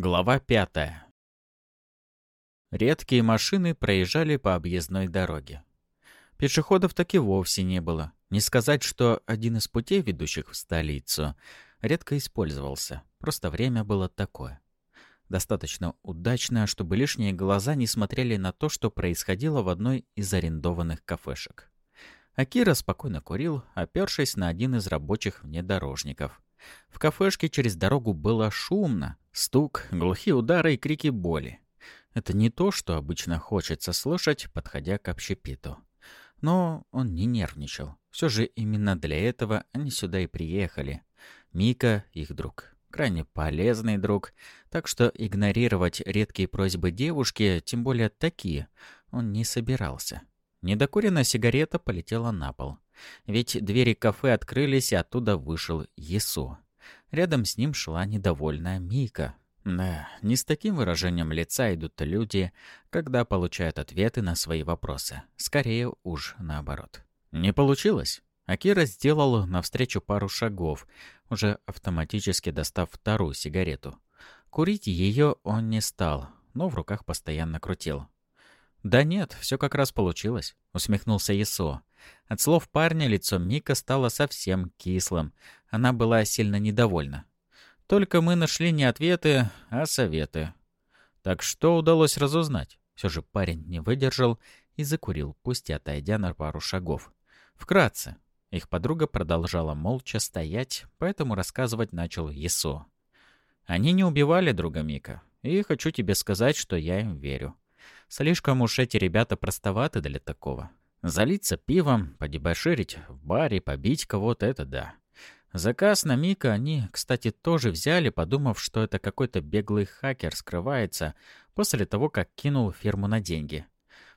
Глава пятая. Редкие машины проезжали по объездной дороге. Пешеходов так и вовсе не было. Не сказать, что один из путей, ведущих в столицу, редко использовался. Просто время было такое. Достаточно удачно, чтобы лишние глаза не смотрели на то, что происходило в одной из арендованных кафешек. Акира спокойно курил, опершись на один из рабочих внедорожников. В кафешке через дорогу было шумно. Стук, глухие удары и крики боли. Это не то, что обычно хочется слышать, подходя к общепиту. Но он не нервничал. Все же именно для этого они сюда и приехали. Мика — их друг. Крайне полезный друг. Так что игнорировать редкие просьбы девушки, тем более такие, он не собирался. Недокуренная сигарета полетела на пол. Ведь двери кафе открылись, и оттуда вышел Есо. Рядом с ним шла недовольная Мика. Да, не с таким выражением лица идут люди, когда получают ответы на свои вопросы. Скорее уж наоборот. Не получилось. Акира сделал навстречу пару шагов, уже автоматически достав вторую сигарету. Курить ее он не стал, но в руках постоянно крутил. «Да нет, все как раз получилось», — усмехнулся Есо. От слов парня лицо Мика стало совсем кислым. Она была сильно недовольна. Только мы нашли не ответы, а советы. Так что удалось разузнать? Все же парень не выдержал и закурил, пусть и отойдя на пару шагов. Вкратце. Их подруга продолжала молча стоять, поэтому рассказывать начал Есо. Они не убивали друга Мика, и хочу тебе сказать, что я им верю. Слишком уж эти ребята простоваты для такого. Залиться пивом, подебоширить в баре, побить кого-то — это да. Заказ на Мика они, кстати, тоже взяли, подумав, что это какой-то беглый хакер скрывается после того, как кинул фирму на деньги.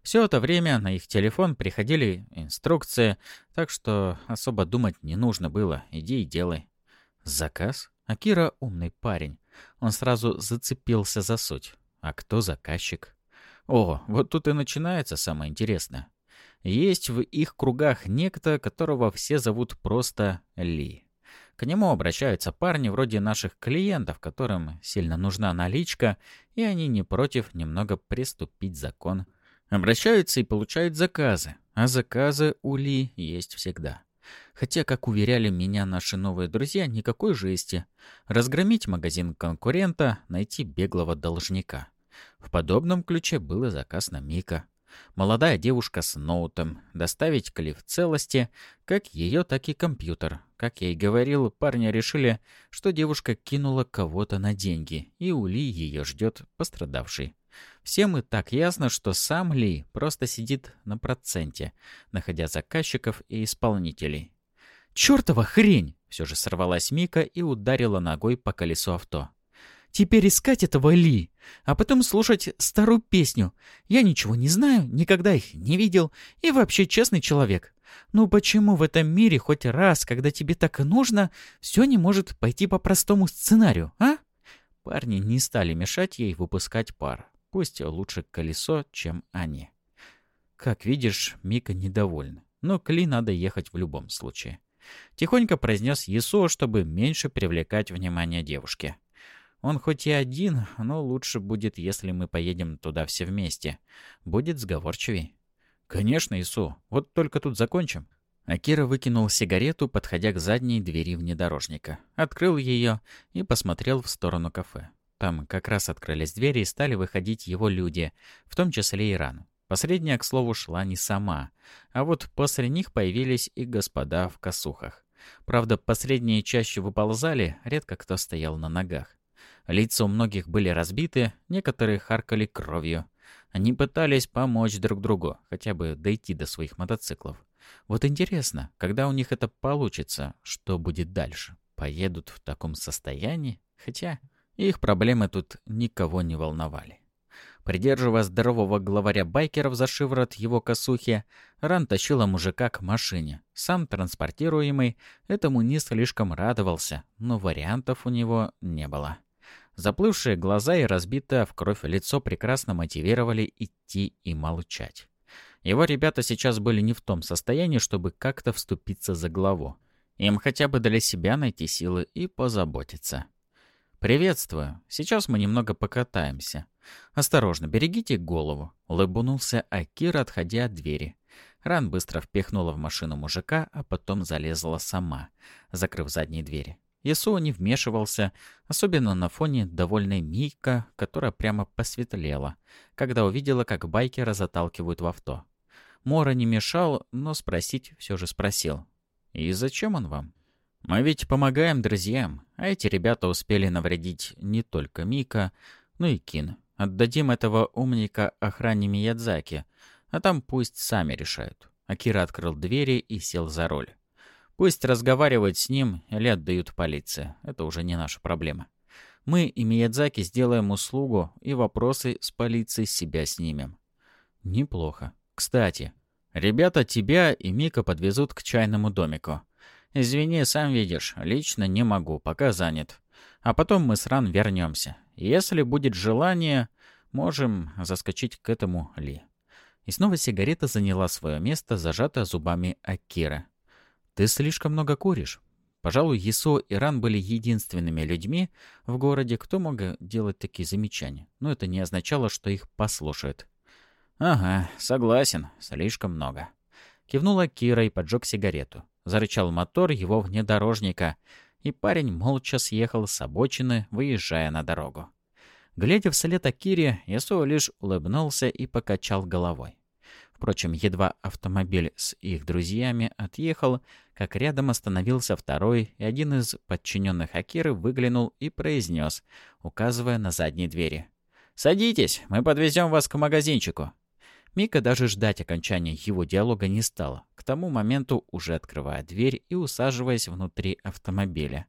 Все это время на их телефон приходили инструкции, так что особо думать не нужно было. Иди и делай. Заказ? Акира умный парень. Он сразу зацепился за суть. А кто заказчик? О, вот тут и начинается самое интересное. Есть в их кругах некто, которого все зовут просто Ли. К нему обращаются парни вроде наших клиентов, которым сильно нужна наличка, и они не против немного приступить закон. Обращаются и получают заказы, а заказы у Ли есть всегда. Хотя, как уверяли меня наши новые друзья, никакой жести. Разгромить магазин конкурента, найти беглого должника. В подобном ключе был и заказ на Мика. Молодая девушка с ноутом. Доставить клиф в целости, как ее, так и компьютер. Как я и говорил, парни решили, что девушка кинула кого-то на деньги, и у Ли ее ждет пострадавший. Всем и так ясно, что сам Ли просто сидит на проценте, находя заказчиков и исполнителей. «Чёртова хрень!» — все же сорвалась Мика и ударила ногой по колесу авто. Теперь искать этого Ли, а потом слушать старую песню. Я ничего не знаю, никогда их не видел и вообще честный человек. Ну почему в этом мире хоть раз, когда тебе так нужно, все не может пойти по простому сценарию, а? Парни не стали мешать ей выпускать пар. Пусть лучше колесо, чем они. Как видишь, Мика недовольна. Но к Ли надо ехать в любом случае. Тихонько произнес Есо, чтобы меньше привлекать внимание девушки. Он хоть и один, но лучше будет, если мы поедем туда все вместе. Будет сговорчивей. Конечно, Ису. Вот только тут закончим. Акира выкинул сигарету, подходя к задней двери внедорожника. Открыл ее и посмотрел в сторону кафе. Там как раз открылись двери и стали выходить его люди, в том числе и Ран. Последняя, к слову, шла не сама. А вот после них появились и господа в косухах. Правда, последние чаще выползали, редко кто стоял на ногах. Лица у многих были разбиты, некоторые харкали кровью. Они пытались помочь друг другу, хотя бы дойти до своих мотоциклов. Вот интересно, когда у них это получится, что будет дальше? Поедут в таком состоянии? Хотя их проблемы тут никого не волновали. Придерживая здорового главаря байкеров за шиворот его косухи, Ран тащила мужика к машине. Сам транспортируемый этому не слишком радовался, но вариантов у него не было. Заплывшие глаза и разбитое в кровь лицо прекрасно мотивировали идти и молчать. Его ребята сейчас были не в том состоянии, чтобы как-то вступиться за главу. Им хотя бы для себя найти силы и позаботиться. «Приветствую. Сейчас мы немного покатаемся. Осторожно, берегите голову», — улыбнулся Акира, отходя от двери. Ран быстро впихнула в машину мужика, а потом залезла сама, закрыв задние двери. Ясуо не вмешивался, особенно на фоне довольной Мика, которая прямо посветлела, когда увидела, как байкера заталкивают в авто. Мора не мешал, но спросить все же спросил. «И зачем он вам?» «Мы ведь помогаем друзьям, а эти ребята успели навредить не только Мика, но и Кин. Отдадим этого умника охране Миядзаки, а там пусть сами решают». Акира открыл двери и сел за руль. Пусть разговаривают с ним или отдают полиции. Это уже не наша проблема. Мы и Миядзаки сделаем услугу и вопросы с полицией себя снимем. Неплохо. Кстати, ребята тебя и Мика подвезут к чайному домику. Извини, сам видишь, лично не могу, пока занят. А потом мы с Ран вернемся. Если будет желание, можем заскочить к этому Ли. И снова сигарета заняла свое место, зажатая зубами Акира. «Ты слишком много куришь». Пожалуй, Есо и Ран были единственными людьми в городе, кто мог делать такие замечания. Но это не означало, что их послушают. «Ага, согласен, слишком много». Кивнула Кира и поджег сигарету. Зарычал мотор его внедорожника, и парень молча съехал с обочины, выезжая на дорогу. Глядя вслед Акире, Ясуо лишь улыбнулся и покачал головой. Впрочем, едва автомобиль с их друзьями отъехал, как рядом остановился второй, и один из подчиненных Акиры выглянул и произнес, указывая на задние двери. «Садитесь, мы подвезем вас к магазинчику». Мика даже ждать окончания его диалога не стала, к тому моменту уже открывая дверь и усаживаясь внутри автомобиля.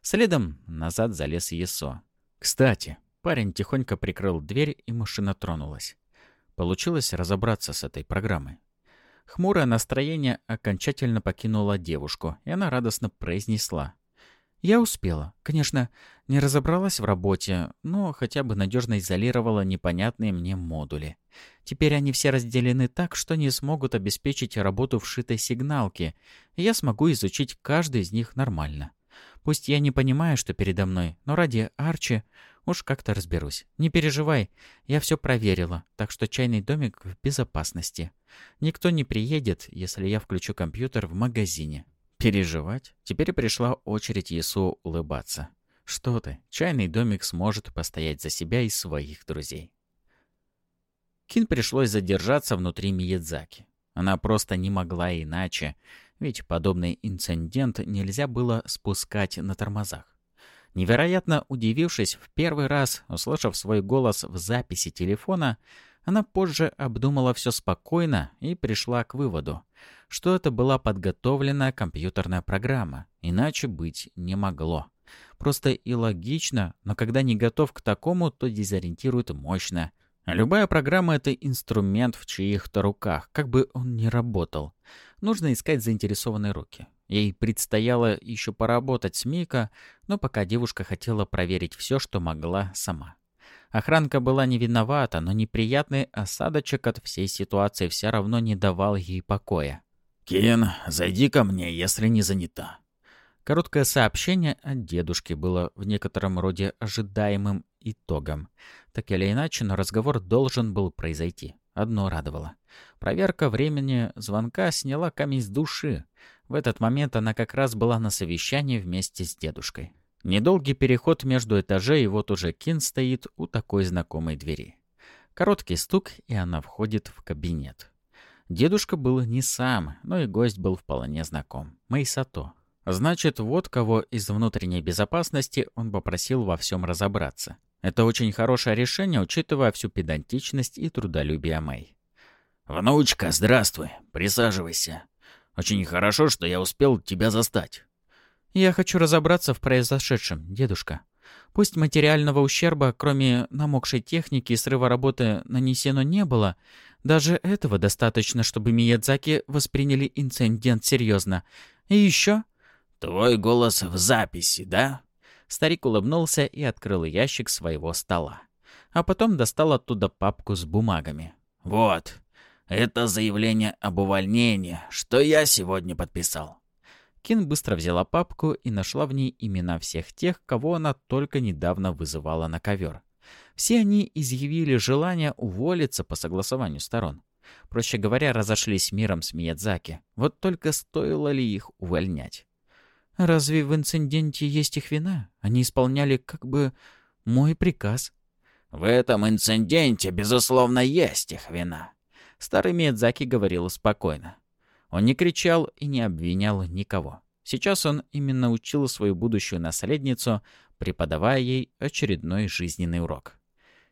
Следом назад залез Есо. Кстати, парень тихонько прикрыл дверь, и машина тронулась. Получилось разобраться с этой программой. Хмурое настроение окончательно покинуло девушку, и она радостно произнесла. Я успела. Конечно, не разобралась в работе, но хотя бы надежно изолировала непонятные мне модули. Теперь они все разделены так, что не смогут обеспечить работу вшитой сигналки, и я смогу изучить каждый из них нормально. Пусть я не понимаю, что передо мной, но ради Арчи уж как-то разберусь. Не переживай, я все проверила, так что чайный домик в безопасности. Никто не приедет, если я включу компьютер в магазине. Переживать? Теперь пришла очередь Есу улыбаться. Что ты, чайный домик сможет постоять за себя и своих друзей. Кин пришлось задержаться внутри Миядзаки. Она просто не могла иначе, ведь подобный инцидент нельзя было спускать на тормозах. Невероятно удивившись в первый раз, услышав свой голос в записи телефона, она позже обдумала все спокойно и пришла к выводу, что это была подготовленная компьютерная программа, иначе быть не могло. Просто и логично, но когда не готов к такому, то дезориентирует мощно. Любая программа — это инструмент в чьих-то руках, как бы он ни работал. Нужно искать заинтересованные руки. Ей предстояло еще поработать с Мика, но пока девушка хотела проверить все, что могла сама. Охранка была не виновата, но неприятный осадочек от всей ситуации все равно не давал ей покоя. «Кен, зайди ко мне, если не занята». Короткое сообщение от дедушки было в некотором роде ожидаемым итогом. Так или иначе, но разговор должен был произойти. Одно радовало. Проверка времени звонка сняла камень с души. В этот момент она как раз была на совещании вместе с дедушкой. Недолгий переход между этажей, и вот уже Кин стоит у такой знакомой двери. Короткий стук, и она входит в кабинет. Дедушка был не сам, но и гость был вполне знаком. Мейсато. Значит, вот кого из внутренней безопасности он попросил во всем разобраться. Это очень хорошее решение, учитывая всю педантичность и трудолюбие Мэй. «Внучка, здравствуй. Присаживайся. Очень хорошо, что я успел тебя застать. «Я хочу разобраться в произошедшем, дедушка. Пусть материального ущерба, кроме намокшей техники и срыва работы, нанесено не было, даже этого достаточно, чтобы Миядзаки восприняли инцидент серьезно. И еще...» «Твой голос в записи, да?» Старик улыбнулся и открыл ящик своего стола. А потом достал оттуда папку с бумагами. «Вот, это заявление об увольнении, что я сегодня подписал. Кин быстро взяла папку и нашла в ней имена всех тех, кого она только недавно вызывала на ковер. Все они изъявили желание уволиться по согласованию сторон. Проще говоря, разошлись миром с Миядзаки. Вот только стоило ли их увольнять? Разве в инциденте есть их вина? Они исполняли как бы мой приказ. В этом инциденте, безусловно, есть их вина. Старый Миядзаки говорил спокойно. Он не кричал и не обвинял никого. Сейчас он именно учил свою будущую наследницу, преподавая ей очередной жизненный урок.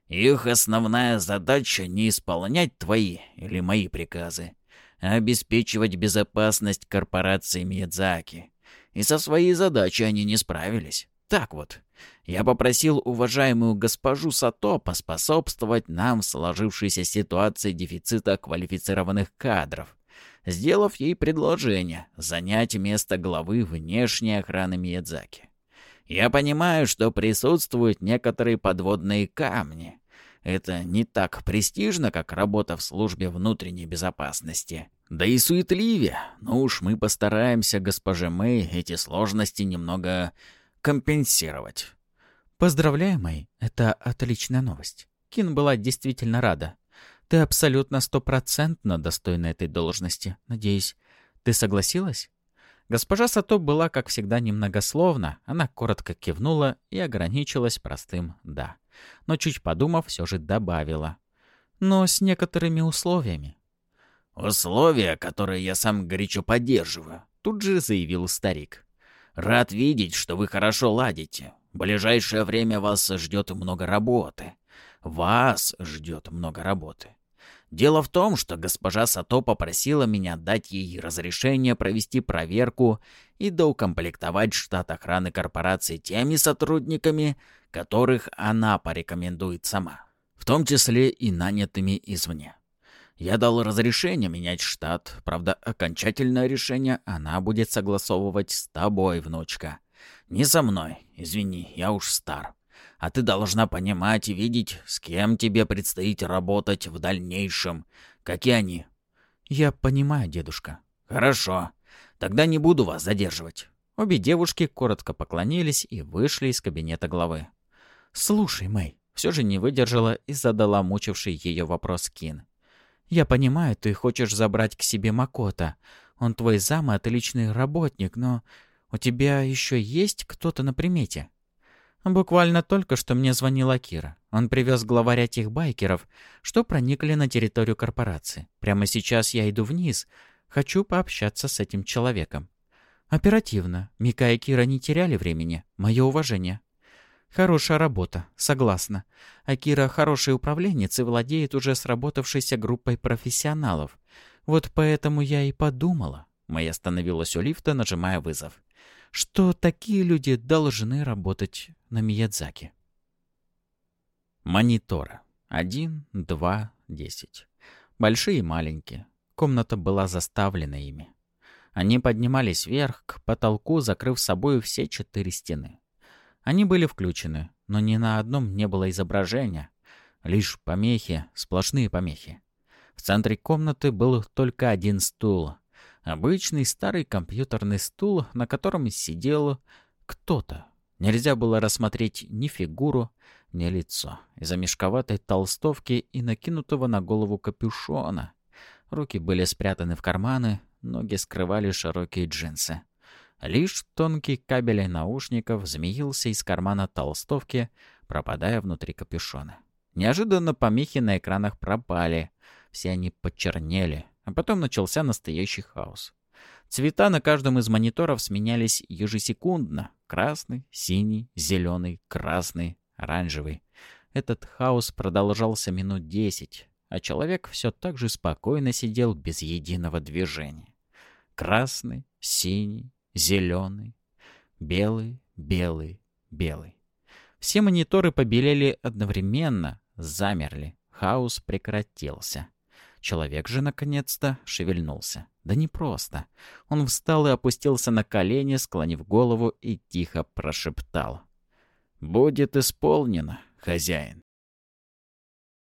Их основная задача не исполнять твои или мои приказы, а обеспечивать безопасность корпорации Миядзаки. И со своей задачей они не справились. Так вот, я попросил уважаемую госпожу Сато поспособствовать нам в сложившейся ситуации дефицита квалифицированных кадров, сделав ей предложение занять место главы внешней охраны Миядзаки. Я понимаю, что присутствуют некоторые подводные камни, это не так престижно, как работа в службе внутренней безопасности. Да и суетливее. Но уж мы постараемся, госпоже Мэй, эти сложности немного компенсировать. Поздравляю, Мэй. Это отличная новость. Кин была действительно рада. Ты абсолютно стопроцентно достойна этой должности. Надеюсь, ты согласилась? Госпожа Сато была, как всегда, немногословна. Она коротко кивнула и ограничилась простым «да» но чуть подумав, все же добавила. Но с некоторыми условиями. «Условия, которые я сам горячо поддерживаю», — тут же заявил старик. «Рад видеть, что вы хорошо ладите. В ближайшее время вас ждет много работы. Вас ждет много работы. Дело в том, что госпожа Сато попросила меня дать ей разрешение провести проверку и доукомплектовать штат охраны корпорации теми сотрудниками, которых она порекомендует сама, в том числе и нанятыми извне. Я дал разрешение менять штат, правда, окончательное решение она будет согласовывать с тобой, внучка. Не со мной, извини, я уж стар. А ты должна понимать и видеть, с кем тебе предстоит работать в дальнейшем. Какие они? Я понимаю, дедушка. Хорошо. Тогда не буду вас задерживать. Обе девушки коротко поклонились и вышли из кабинета главы. «Слушай, Мэй», — все же не выдержала и задала мучивший ее вопрос Кин. «Я понимаю, ты хочешь забрать к себе Макота. Он твой зам и отличный работник, но у тебя еще есть кто-то на примете?» Буквально только что мне звонила Кира. Он привез главаря тех байкеров, что проникли на территорию корпорации. Прямо сейчас я иду вниз. Хочу пообщаться с этим человеком. Оперативно. Мика и Кира не теряли времени. Мое уважение. Хорошая работа, согласна. Акира хороший управленец и владеет уже сработавшейся группой профессионалов. Вот поэтому я и подумала. Моя остановилась у лифта, нажимая вызов. Что такие люди должны работать на Миядзаки. Монитора. Один, два, десять. Большие и маленькие. Комната была заставлена ими. Они поднимались вверх, к потолку, закрыв собой все четыре стены. Они были включены, но ни на одном не было изображения. Лишь помехи, сплошные помехи. В центре комнаты был только один стул. Обычный старый компьютерный стул, на котором сидел кто-то. Нельзя было рассмотреть ни фигуру, ни лицо. Из-за мешковатой толстовки и накинутого на голову капюшона. Руки были спрятаны в карманы, ноги скрывали широкие джинсы. Лишь тонкий кабель наушников змеился из кармана толстовки, пропадая внутри капюшона. Неожиданно помехи на экранах пропали. Все они почернели, а потом начался настоящий хаос. Цвета на каждом из мониторов сменялись ежесекундно. Красный, синий, зеленый, красный, оранжевый. Этот хаос продолжался минут десять, а человек все так же спокойно сидел без единого движения. Красный, синий, зеленый, белый, белый, белый. Все мониторы побелели одновременно, замерли. Хаос прекратился. Человек же наконец-то шевельнулся. Да не просто. Он встал и опустился на колени, склонив голову и тихо прошептал. «Будет исполнено, хозяин».